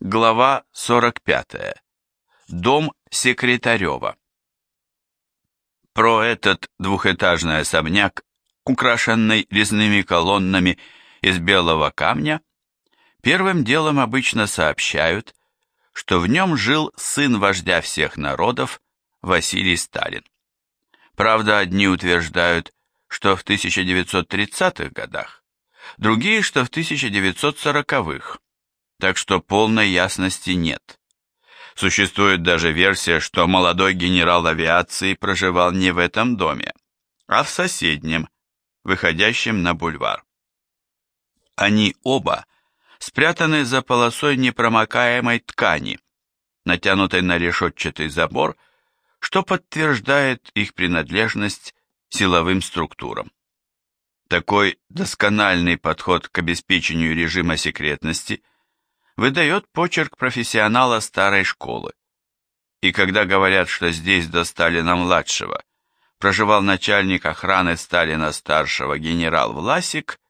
Глава 45. Дом Секретарева. Про этот двухэтажный особняк, украшенный резными колоннами из белого камня, первым делом обычно сообщают, что в нем жил сын вождя всех народов Василий Сталин. Правда, одни утверждают, что в 1930-х годах, другие, что в 1940-х, так что полной ясности нет. Существует даже версия, что молодой генерал авиации проживал не в этом доме, а в соседнем, выходящем на бульвар. Они оба спрятаны за полосой непромокаемой ткани, натянутой на решетчатый забор, что подтверждает их принадлежность силовым структурам. Такой доскональный подход к обеспечению режима секретности – выдает почерк профессионала старой школы. И когда говорят, что здесь до Сталина-младшего проживал начальник охраны Сталина-старшего генерал Власик,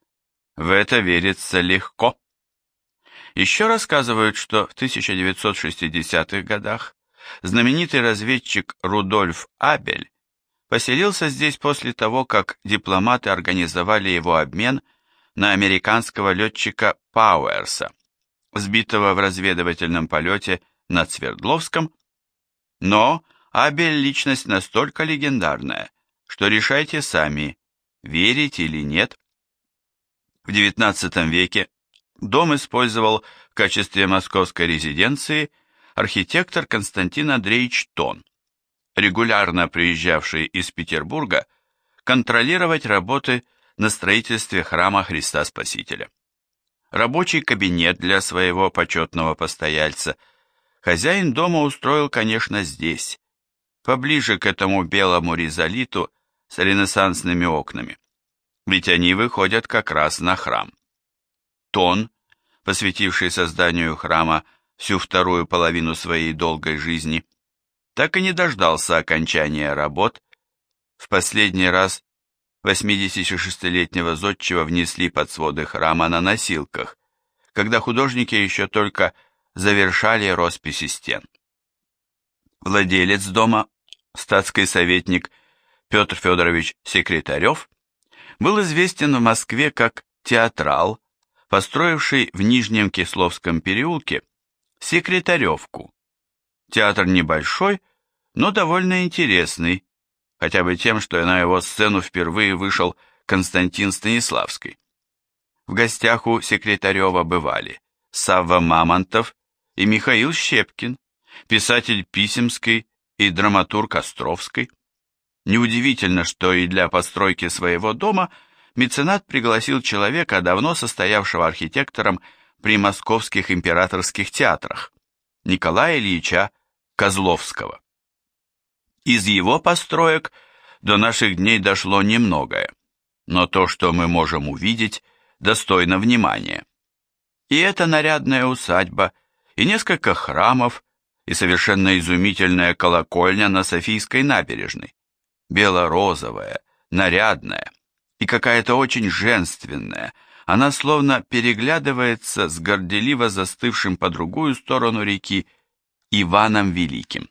в это верится легко. Еще рассказывают, что в 1960-х годах знаменитый разведчик Рудольф Абель поселился здесь после того, как дипломаты организовали его обмен на американского летчика Пауэрса сбитого в разведывательном полете над Свердловском, но Абель личность настолько легендарная, что решайте сами, верить или нет. В XIX веке дом использовал в качестве московской резиденции архитектор Константин Андреевич Тон, регулярно приезжавший из Петербурга контролировать работы на строительстве храма Христа Спасителя рабочий кабинет для своего почетного постояльца, хозяин дома устроил, конечно, здесь, поближе к этому белому ризолиту с ренессансными окнами, ведь они выходят как раз на храм. Тон, посвятивший созданию храма всю вторую половину своей долгой жизни, так и не дождался окончания работ, в последний раз 86-летнего зодчего внесли под своды храма на носилках, когда художники еще только завершали росписи стен. Владелец дома, статский советник Петр Федорович Секретарев, был известен в Москве как театрал, построивший в Нижнем Кисловском переулке Секретаревку. Театр небольшой, но довольно интересный, хотя бы тем, что на его сцену впервые вышел Константин Станиславский. В гостях у Секретарева бывали Савва Мамонтов и Михаил Щепкин, писатель Писемской и драматург Островской. Неудивительно, что и для постройки своего дома меценат пригласил человека, давно состоявшего архитектором при московских императорских театрах, Николая Ильича Козловского. Из его построек до наших дней дошло немногое, но то, что мы можем увидеть, достойно внимания. И эта нарядная усадьба, и несколько храмов, и совершенно изумительная колокольня на Софийской набережной, бело-розовая, нарядная и какая-то очень женственная, она словно переглядывается с горделиво застывшим по другую сторону реки Иваном Великим.